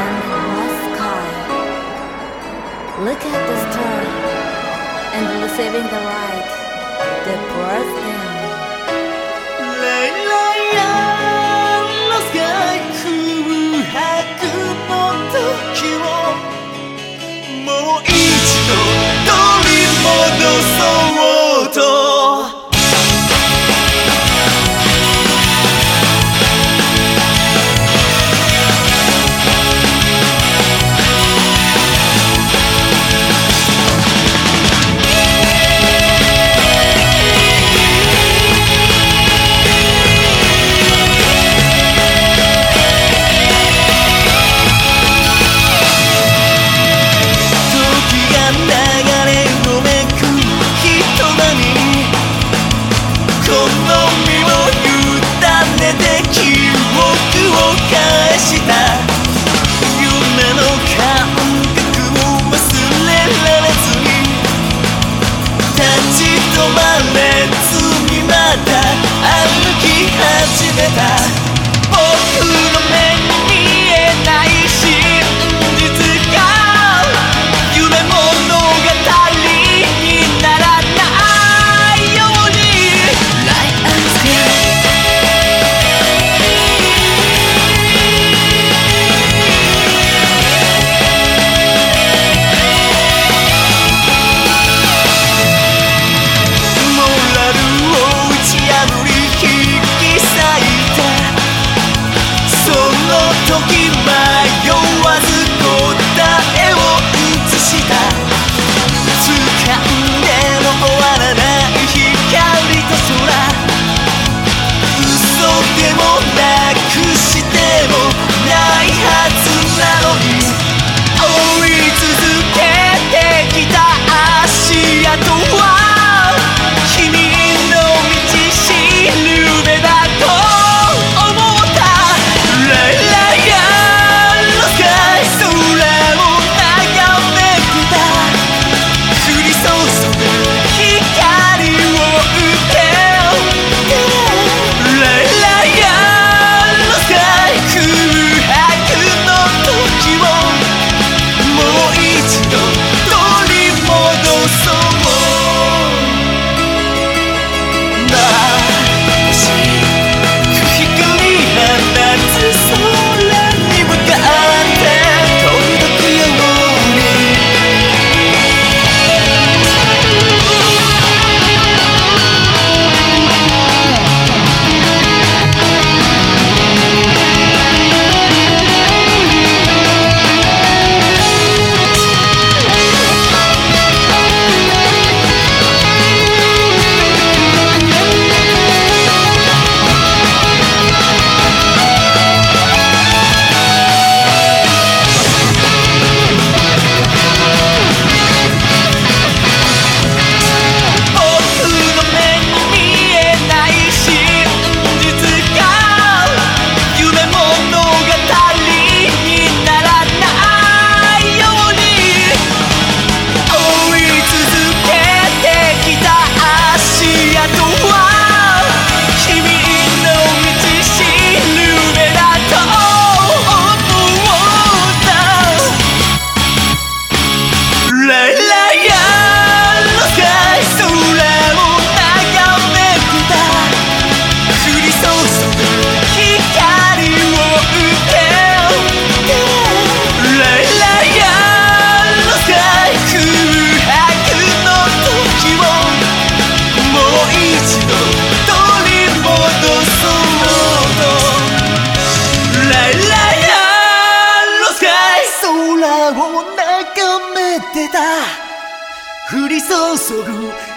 and sky. Look at the star and receiving the light that bursts in. Layla, もういい身を委ねて記憶を返した。夢の感覚を忘れられずに立ち止まれずにまた歩き始めた。た。降り注ぐ